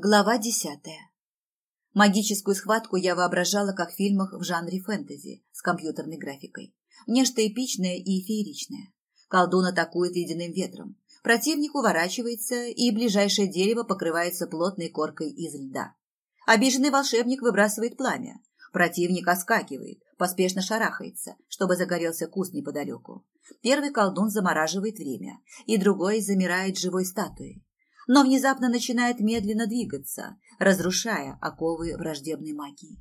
Глава десятая. Магическую схватку я воображала как в фильмах в жанре фэнтези с компьютерной графикой. Нечто эпичное и фееричное. Колдун атакует ледяным ветром. Противник уворачивается, и ближайшее дерево покрывается плотной коркой из льда. Обиженный волшебник выбрасывает пламя. Противник оскакивает, поспешно шарахается, чтобы загорелся куст неподалеку. Первый колдун замораживает время, и другой замирает живой статуей но внезапно начинает медленно двигаться, разрушая оковы враждебной магии.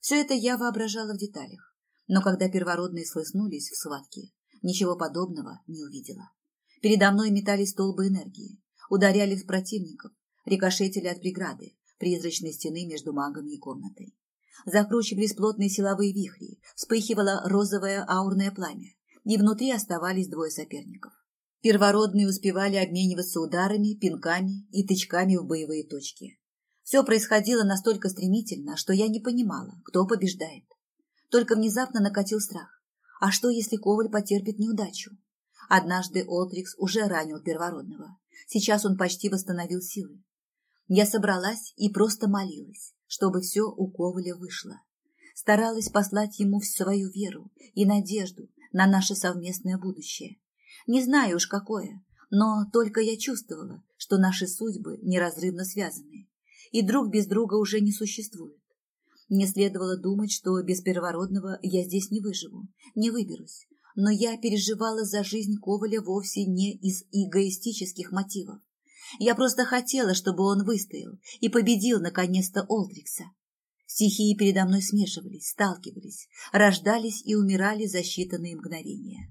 Все это я воображала в деталях, но когда первородные слыснулись в схватке, ничего подобного не увидела. Передо мной метались столбы энергии, ударяли в противников, рикошетили от преграды, призрачной стены между магами и комнатой. Закручивались плотные силовые вихри, вспыхивало розовое аурное пламя, и внутри оставались двое соперников. Первородные успевали обмениваться ударами, пинками и тычками в боевые точки. Все происходило настолько стремительно, что я не понимала, кто побеждает. Только внезапно накатил страх. А что, если Коваль потерпит неудачу? Однажды Олтрикс уже ранил первородного. Сейчас он почти восстановил силы. Я собралась и просто молилась, чтобы все у Коваля вышло. Старалась послать ему свою веру и надежду на наше совместное будущее. Не знаю уж какое, но только я чувствовала, что наши судьбы неразрывно связаны, и друг без друга уже не существует. Мне следовало думать, что без первородного я здесь не выживу, не выберусь, но я переживала за жизнь Коваля вовсе не из эгоистических мотивов. Я просто хотела, чтобы он выстоял и победил наконец-то Олдрикса. Стихии передо мной смешивались, сталкивались, рождались и умирали за считанные мгновения.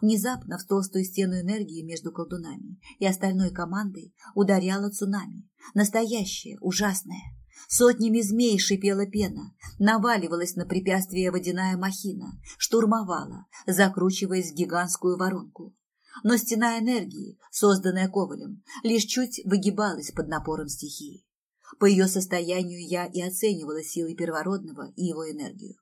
Внезапно в толстую стену энергии между колдунами и остальной командой ударяло цунами. Настоящее, ужасное. Сотнями змей шипела пена, наваливалась на препятствие водяная махина, штурмовала, закручиваясь в гигантскую воронку. Но стена энергии, созданная Ковалем, лишь чуть выгибалась под напором стихии. По ее состоянию я и оценивала силы первородного и его энергию.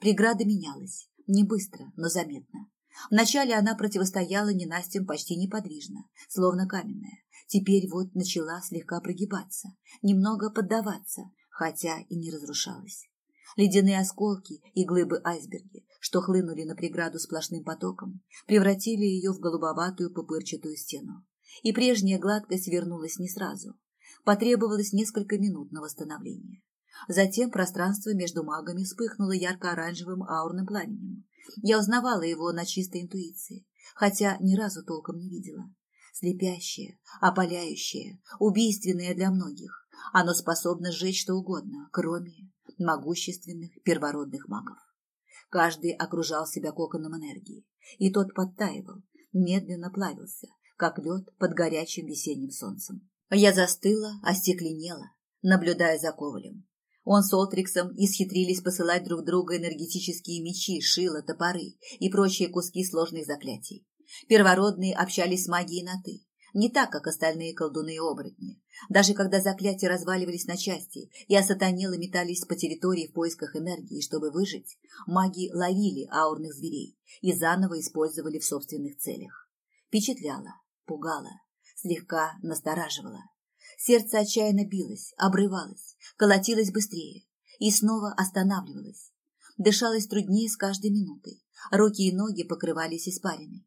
Преграда менялась, не быстро, но заметно. Вначале она противостояла ненастьям почти неподвижно, словно каменная. Теперь вот начала слегка прогибаться, немного поддаваться, хотя и не разрушалась. Ледяные осколки и глыбы айсберги, что хлынули на преграду сплошным потоком, превратили ее в голубоватую пупырчатую стену. И прежняя гладкость вернулась не сразу. Потребовалось несколько минут на восстановление. Затем пространство между магами вспыхнуло ярко-оранжевым аурным пламенем, я узнавала его на чистой интуиции, хотя ни разу толком не видела. Слепящее, опаляющее, убийственное для многих. Оно способно сжечь что угодно, кроме могущественных первородных магов. Каждый окружал себя коконом энергии, и тот подтаивал, медленно плавился, как лед под горячим весенним солнцем. Я застыла, остекленела, наблюдая за Ковалем, он с Олтриксом исхитрились посылать друг друга энергетические мечи, шила, топоры и прочие куски сложных заклятий. Первородные общались с магией на «ты», не так, как остальные колдуны и оборотни. Даже когда заклятия разваливались на части и осатанелы метались по территории в поисках энергии, чтобы выжить, маги ловили аурных зверей и заново использовали в собственных целях. Впечатляло, пугало, слегка настораживало. Сердце отчаянно билось, обрывалось, колотилось быстрее и снова останавливалось. Дышалось труднее с каждой минутой. Руки и ноги покрывались испариной.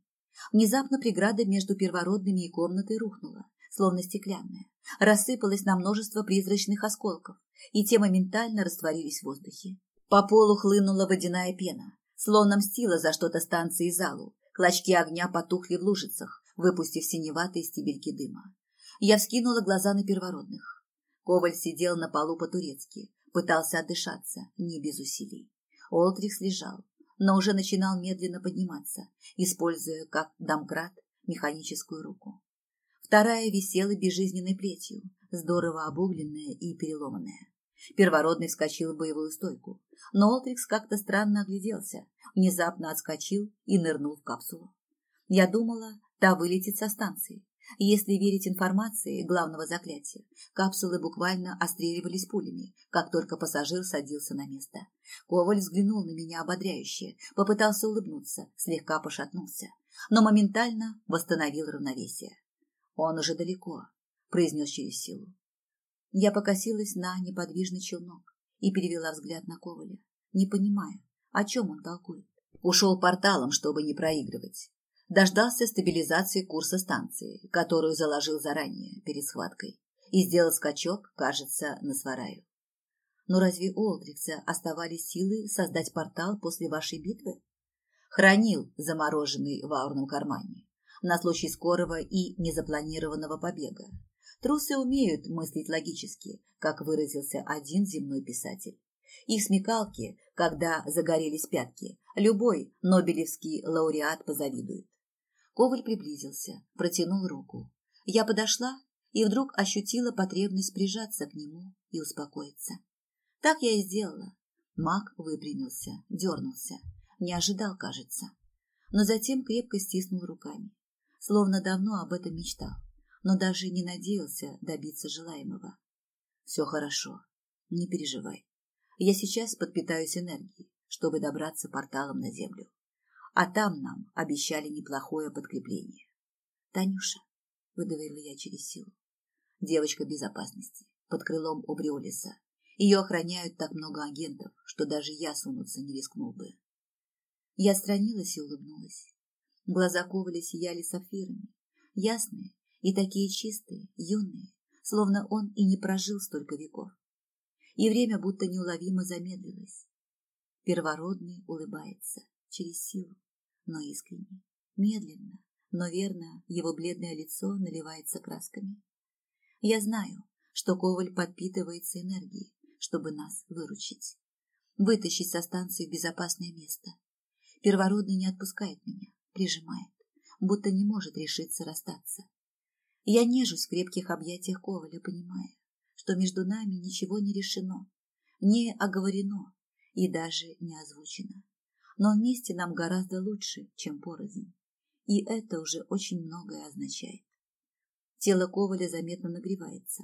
Внезапно преграда между первородными и комнатой рухнула, словно стеклянная, рассыпалась на множество призрачных осколков, и те моментально растворились в воздухе. По полу хлынула водяная пена, словно мстила за что-то станции залу. Клочки огня потухли в лужицах, выпустив синеватые стебельки дыма. Я вскинула глаза на первородных. Коваль сидел на полу по-турецки, пытался отдышаться, не без усилий. Олтрикс лежал, но уже начинал медленно подниматься, используя как домкрат механическую руку. Вторая висела безжизненной плетью, здорово обугленная и переломанная. Первородный вскочил в боевую стойку, но Олтрикс как-то странно огляделся, внезапно отскочил и нырнул в капсулу. Я думала, та вылетит со станции, если верить информации главного заклятия, капсулы буквально остреливались пулями, как только пассажир садился на место. Коваль взглянул на меня ободряюще, попытался улыбнуться, слегка пошатнулся, но моментально восстановил равновесие. «Он уже далеко», — произнес через силу. Я покосилась на неподвижный челнок и перевела взгляд на Коваля, не понимая, о чем он толкует. Ушел порталом, чтобы не проигрывать. Дождался стабилизации курса станции, которую заложил заранее, перед схваткой, и сделал скачок, кажется, на свараю. Но разве у Олдрикса оставались силы создать портал после вашей битвы? Хранил замороженный в аурном кармане на случай скорого и незапланированного побега. Трусы умеют мыслить логически, как выразился один земной писатель. Их смекалки, когда загорелись пятки, любой нобелевский лауреат позавидует. Коваль приблизился, протянул руку. Я подошла и вдруг ощутила потребность прижаться к нему и успокоиться. Так я и сделала. Маг выпрямился, дернулся. Не ожидал, кажется. Но затем крепко стиснул руками. Словно давно об этом мечтал, но даже не надеялся добиться желаемого. Все хорошо, не переживай. Я сейчас подпитаюсь энергией, чтобы добраться порталом на землю. А там нам обещали неплохое подкрепление. Танюша, выдавила я через силу. Девочка безопасности, под крылом Обриолиса. Ее охраняют так много агентов, что даже я сунуться не рискнул бы. Я отстранилась и улыбнулась. Глаза Коваля сияли сапфирами, ясные и такие чистые, юные, словно он и не прожил столько веков и время будто неуловимо замедлилось. Первородный улыбается через силу, но искренне, медленно, но верно его бледное лицо наливается красками. Я знаю, что Коваль подпитывается энергией, чтобы нас выручить, вытащить со станции в безопасное место. Первородный не отпускает меня, прижимает, будто не может решиться расстаться. Я нежусь в крепких объятиях Коваля, понимая, что между нами ничего не решено, не оговорено и даже не озвучено. Но вместе нам гораздо лучше, чем порознь. И это уже очень многое означает. Тело Коваля заметно нагревается.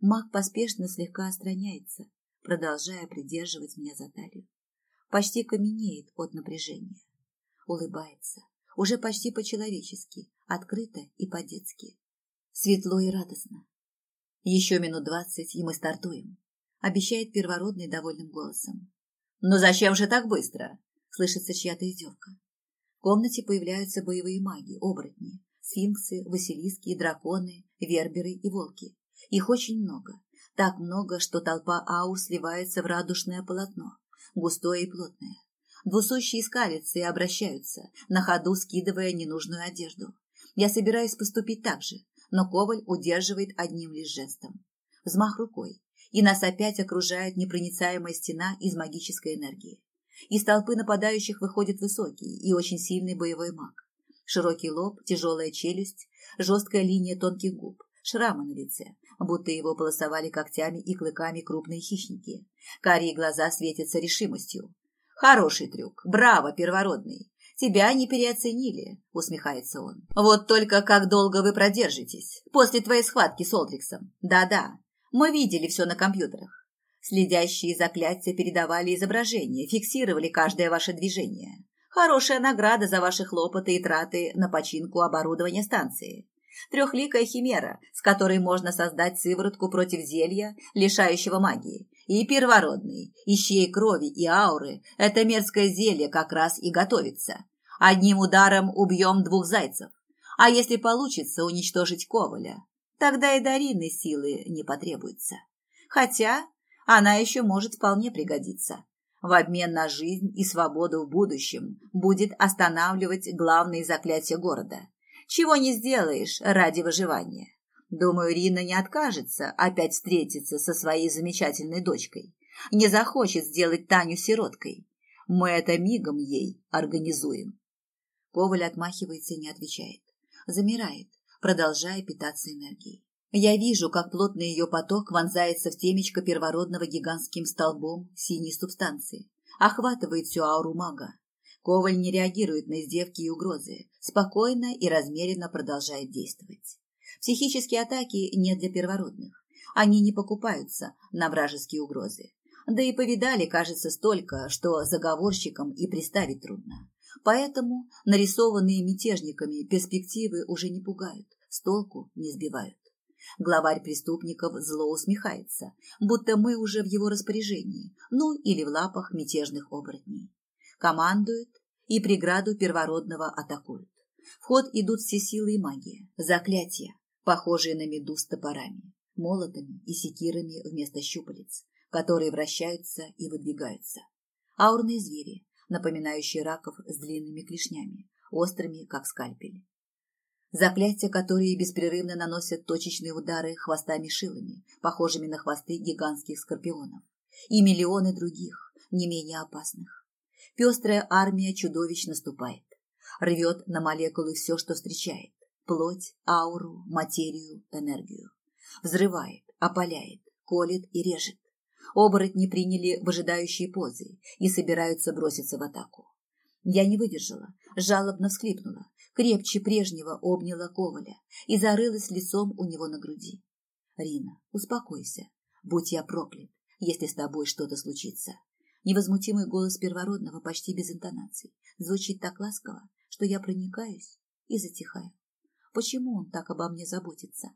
Маг поспешно слегка остраняется, продолжая придерживать меня за талию. Почти каменеет от напряжения. Улыбается, уже почти по-человечески, открыто и по-детски. Светло и радостно. Еще минут двадцать, и мы стартуем, обещает первородный довольным голосом. Но зачем же так быстро? Слышится чья-то издевка. В комнате появляются боевые маги, оборотни, сфинксы, василиски, драконы, верберы и волки. Их очень много. Так много, что толпа аур сливается в радужное полотно, густое и плотное. Двусущие скалятся и обращаются, на ходу скидывая ненужную одежду. Я собираюсь поступить так же, но Коваль удерживает одним лишь жестом. Взмах рукой, и нас опять окружает непроницаемая стена из магической энергии. Из толпы нападающих выходит высокий и очень сильный боевой маг. Широкий лоб, тяжелая челюсть, жесткая линия тонких губ, шрамы на лице, будто его полосовали когтями и клыками крупные хищники. Карие глаза светятся решимостью. Хороший трюк, браво, первородный. Тебя не переоценили, усмехается он. Вот только как долго вы продержитесь после твоей схватки с Олдриксом. Да-да, мы видели все на компьютерах. Следящие заклятия передавали изображения, фиксировали каждое ваше движение. Хорошая награда за ваши хлопоты и траты на починку оборудования станции. Трехликая химера, с которой можно создать сыворотку против зелья, лишающего магии. И первородный, ищей крови и ауры, это мерзкое зелье как раз и готовится. Одним ударом убьем двух зайцев. А если получится уничтожить Коваля, тогда и Дарины силы не потребуется. Хотя она еще может вполне пригодиться. В обмен на жизнь и свободу в будущем будет останавливать главные заклятия города. Чего не сделаешь ради выживания. Думаю, Рина не откажется опять встретиться со своей замечательной дочкой. Не захочет сделать Таню сироткой. Мы это мигом ей организуем. Коваль отмахивается и не отвечает. Замирает, продолжая питаться энергией. Я вижу, как плотный ее поток вонзается в темечко первородного гигантским столбом синей субстанции. Охватывает всю ауру мага. Коваль не реагирует на издевки и угрозы. Спокойно и размеренно продолжает действовать. Психические атаки не для первородных. Они не покупаются на вражеские угрозы. Да и повидали, кажется, столько, что заговорщикам и представить трудно. Поэтому нарисованные мятежниками перспективы уже не пугают, с толку не сбивают. Главарь преступников зло усмехается, будто мы уже в его распоряжении, ну или в лапах мятежных оборотней. Командует и преграду первородного атакуют. В ход идут все силы и магия, заклятия, похожие на медуз топорами, молотами и секирами вместо щупалец, которые вращаются и выдвигаются. Аурные звери, напоминающие раков с длинными клешнями, острыми, как скальпель. Заклятия, которые беспрерывно наносят точечные удары хвостами-шилами, похожими на хвосты гигантских скорпионов. И миллионы других, не менее опасных. Пестрая армия чудовищ наступает. Рвет на молекулы все, что встречает. Плоть, ауру, материю, энергию. Взрывает, опаляет, колет и режет. Оборотни приняли выжидающие позы и собираются броситься в атаку. Я не выдержала, жалобно всхлипнула, крепче прежнего обняла Коваля и зарылась лицом у него на груди. «Рина, успокойся. Будь я проклят, если с тобой что-то случится». Невозмутимый голос первородного почти без интонаций звучит так ласково, что я проникаюсь и затихаю. Почему он так обо мне заботится?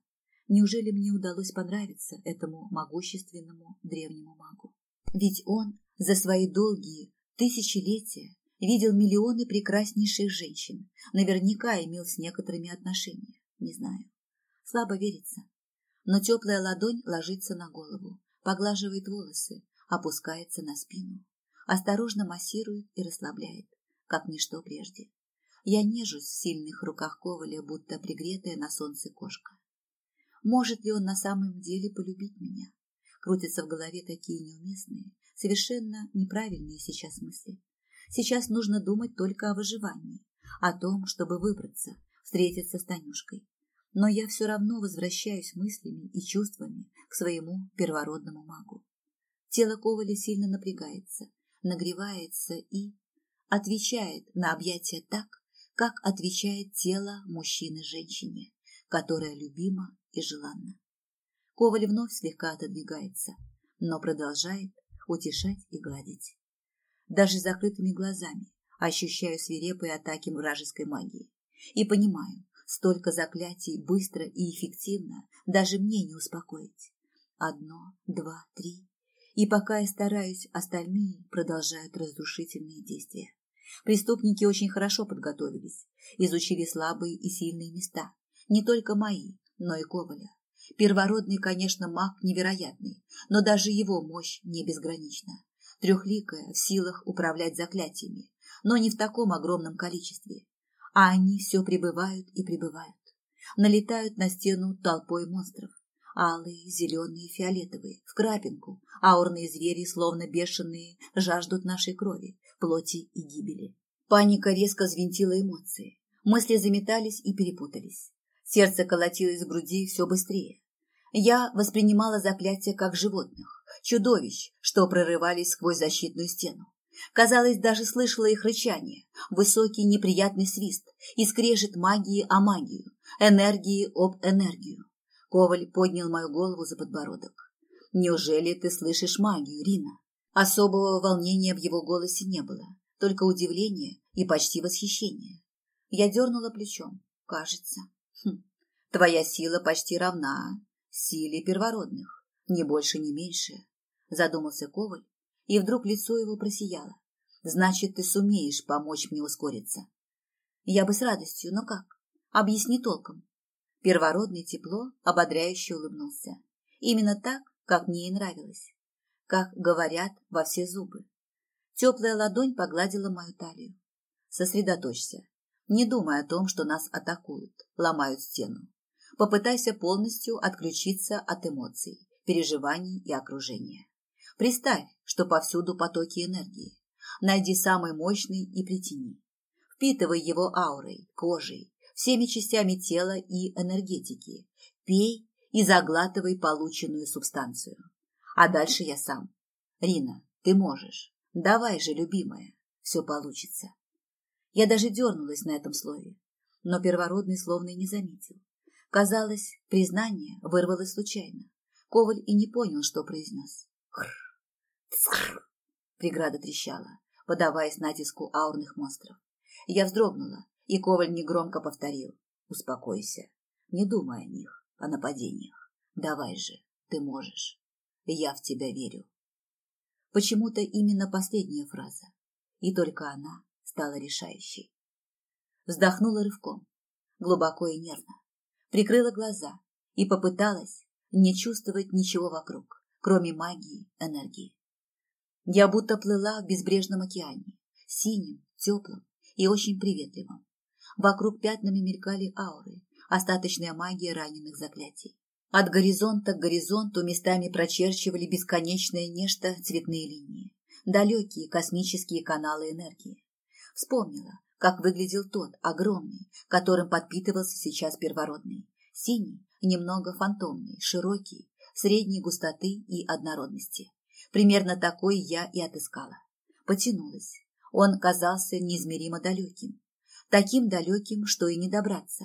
Неужели мне удалось понравиться этому могущественному древнему магу? Ведь он за свои долгие тысячелетия видел миллионы прекраснейших женщин, наверняка имел с некоторыми отношения, не знаю. Слабо верится. Но теплая ладонь ложится на голову, поглаживает волосы, опускается на спину, осторожно массирует и расслабляет, как ничто прежде. Я нежусь в сильных руках Коваля, будто пригретая на солнце кошка. Может ли он на самом деле полюбить меня? Крутятся в голове такие неуместные, совершенно неправильные сейчас мысли. Сейчас нужно думать только о выживании, о том, чтобы выбраться, встретиться с Танюшкой. Но я все равно возвращаюсь мыслями и чувствами к своему первородному магу. Тело Коваля сильно напрягается, нагревается и отвечает на объятия так, как отвечает тело мужчины женщине, которая любима и желанна. Коваль вновь слегка отодвигается, но продолжает утешать и гладить. Даже закрытыми глазами ощущаю свирепые атаки вражеской магии и понимаю, столько заклятий быстро и эффективно даже мне не успокоить. Одно, два, три. И пока я стараюсь, остальные продолжают разрушительные действия. Преступники очень хорошо подготовились, изучили слабые и сильные места, не только мои, но и Коваля. Первородный, конечно, маг невероятный, но даже его мощь не безгранична. Трехликая, в силах управлять заклятиями, но не в таком огромном количестве. А они все прибывают и прибывают. Налетают на стену толпой монстров. Алые, зеленые, фиолетовые, в крапинку. Аурные звери, словно бешеные, жаждут нашей крови, плоти и гибели. Паника резко взвинтила эмоции. Мысли заметались и перепутались. Сердце колотилось в груди все быстрее. Я воспринимала заклятия как животных, чудовищ, что прорывались сквозь защитную стену. Казалось, даже слышала их рычание, высокий неприятный свист и скрежет магии о магию, энергии об энергию. Коваль поднял мою голову за подбородок. «Неужели ты слышишь магию, Рина?» Особого волнения в его голосе не было, только удивление и почти восхищение. Я дернула плечом. Кажется, Хм, твоя сила почти равна силе первородных, ни больше, ни меньше, задумался Коваль, и вдруг лицо его просияло. Значит, ты сумеешь помочь мне ускориться. Я бы с радостью, но как? Объясни толком. Первородный тепло ободряюще улыбнулся. Именно так, как мне и нравилось. Как говорят во все зубы. Теплая ладонь погладила мою талию. Сосредоточься. Не думай о том, что нас атакуют, ломают стену. Попытайся полностью отключиться от эмоций, переживаний и окружения. Представь, что повсюду потоки энергии. Найди самый мощный и притяни. Впитывай его аурой, кожей, всеми частями тела и энергетики. Пей и заглатывай полученную субстанцию. А дальше я сам. Рина, ты можешь. Давай же, любимая, все получится. Я даже дернулась на этом слове, но первородный словно и не заметил. Казалось, признание вырвалось случайно. Коваль и не понял, что произнес. Хр, Преграда трещала, подаваясь натиску аурных монстров. Я вздрогнула, и Коваль негромко повторил. Успокойся, не думай о них, о нападениях. Давай же, ты можешь. Я в тебя верю. Почему-то именно последняя фраза, и только она стала решающей. Вздохнула рывком, глубоко и нервно, прикрыла глаза и попыталась не чувствовать ничего вокруг, кроме магии, энергии. Я будто плыла в безбрежном океане, синим, теплым и очень приветливым. Вокруг пятнами мелькали ауры, остаточная магия раненых заклятий. От горизонта к горизонту местами прочерчивали бесконечное нечто цветные линии, далекие космические каналы энергии. Вспомнила, как выглядел тот, огромный, которым подпитывался сейчас первородный. Синий, немного фантомный, широкий, средней густоты и однородности. Примерно такой я и отыскала. Потянулась. Он казался неизмеримо далеким. Таким далеким, что и не добраться.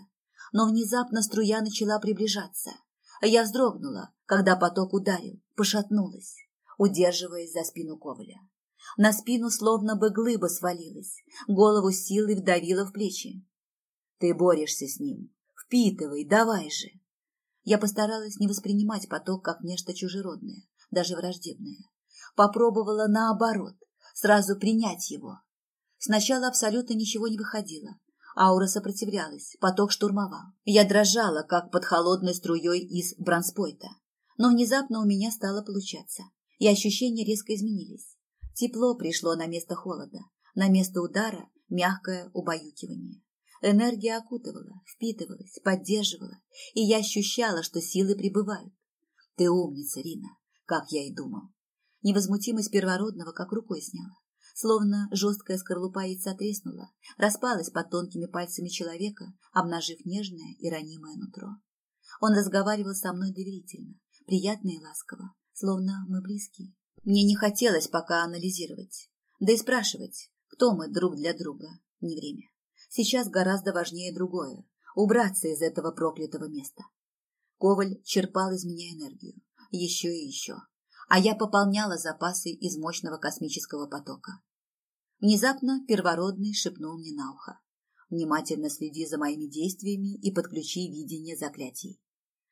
Но внезапно струя начала приближаться – я вздрогнула, когда поток ударил, пошатнулась, удерживаясь за спину Коваля. На спину словно бы глыба свалилась, голову силой вдавила в плечи. Ты борешься с ним. Впитывай, давай же. Я постаралась не воспринимать поток как нечто чужеродное, даже враждебное. Попробовала наоборот, сразу принять его. Сначала абсолютно ничего не выходило, Аура сопротивлялась, поток штурмовал. Я дрожала, как под холодной струей из бронспойта. Но внезапно у меня стало получаться, и ощущения резко изменились. Тепло пришло на место холода, на место удара мягкое убаюкивание. Энергия окутывала, впитывалась, поддерживала, и я ощущала, что силы прибывают. Ты умница, Рина, как я и думал. Невозмутимость первородного как рукой сняла. Словно жесткая скорлупа яйца треснула, распалась под тонкими пальцами человека, обнажив нежное и ранимое нутро. Он разговаривал со мной доверительно, приятно и ласково, словно мы близкие. Мне не хотелось пока анализировать, да и спрашивать, кто мы друг для друга, не время. Сейчас гораздо важнее другое – убраться из этого проклятого места. Коваль черпал из меня энергию, еще и еще, а я пополняла запасы из мощного космического потока. Внезапно первородный шепнул мне на ухо. Внимательно следи за моими действиями и подключи видение заклятий.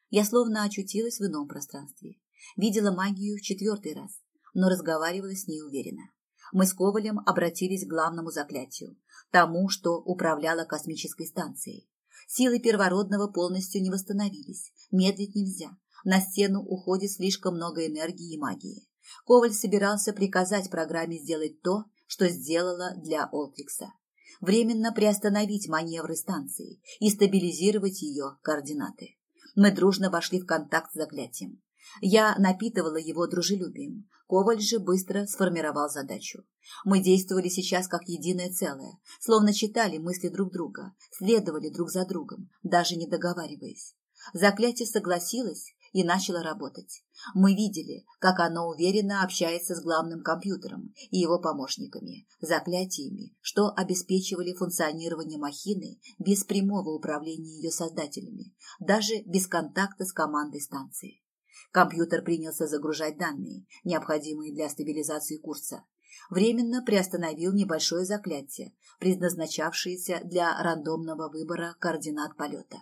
Я словно очутилась в ином пространстве. Видела магию в четвертый раз, но разговаривала с ней уверенно. Мы с Ковалем обратились к главному заклятию, тому, что управляло космической станцией. Силы первородного полностью не восстановились, медлить нельзя. На стену уходит слишком много энергии и магии. Коваль собирался приказать программе сделать то, что сделала для Олтрикса. Временно приостановить маневры станции и стабилизировать ее координаты. Мы дружно вошли в контакт с заклятием. Я напитывала его дружелюбием. Коваль же быстро сформировал задачу. Мы действовали сейчас как единое целое, словно читали мысли друг друга, следовали друг за другом, даже не договариваясь. Заклятие согласилось и начало работать. Мы видели, как оно уверенно общается с главным компьютером и его помощниками, заклятиями, что обеспечивали функционирование махины без прямого управления ее создателями, даже без контакта с командой станции. Компьютер принялся загружать данные, необходимые для стабилизации курса. Временно приостановил небольшое заклятие, предназначавшееся для рандомного выбора координат полета.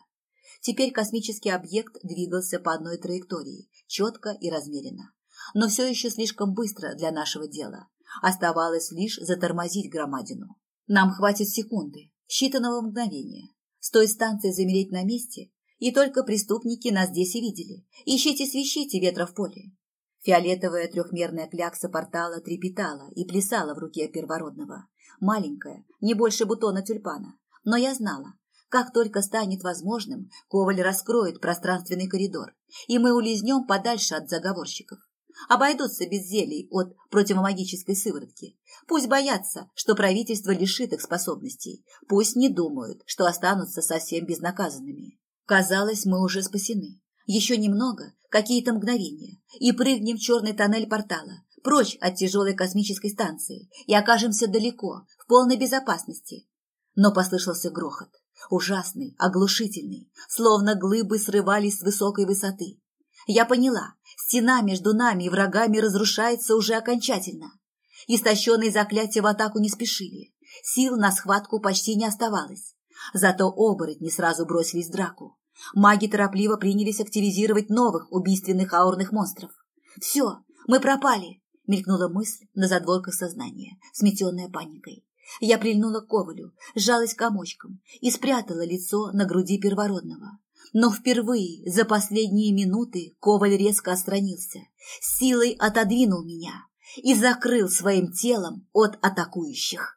Теперь космический объект двигался по одной траектории, четко и размеренно. Но все еще слишком быстро для нашего дела. Оставалось лишь затормозить громадину. Нам хватит секунды, считанного мгновения. С той станции замереть на месте, и только преступники нас здесь и видели. Ищите свищите ветра в поле. Фиолетовая трехмерная клякса портала трепетала и плясала в руке первородного. Маленькая, не больше бутона тюльпана. Но я знала, как только станет возможным, Коваль раскроет пространственный коридор, и мы улизнем подальше от заговорщиков. Обойдутся без зелий от противомагической сыворотки. Пусть боятся, что правительство лишит их способностей. Пусть не думают, что останутся совсем безнаказанными. Казалось, мы уже спасены. Еще немного, какие-то мгновения, и прыгнем в черный тоннель портала, прочь от тяжелой космической станции, и окажемся далеко, в полной безопасности. Но послышался грохот. Ужасный, оглушительный, словно глыбы срывались с высокой высоты. Я поняла, стена между нами и врагами разрушается уже окончательно. Истощенные заклятия в атаку не спешили. Сил на схватку почти не оставалось. Зато оборотни сразу бросились в драку. Маги торопливо принялись активизировать новых убийственных аурных монстров. «Все, мы пропали!» – мелькнула мысль на задворках сознания, сметенная паникой. Я прильнула к Ковалю, сжалась комочком и спрятала лицо на груди первородного. Но впервые за последние минуты Коваль резко отстранился, силой отодвинул меня и закрыл своим телом от атакующих.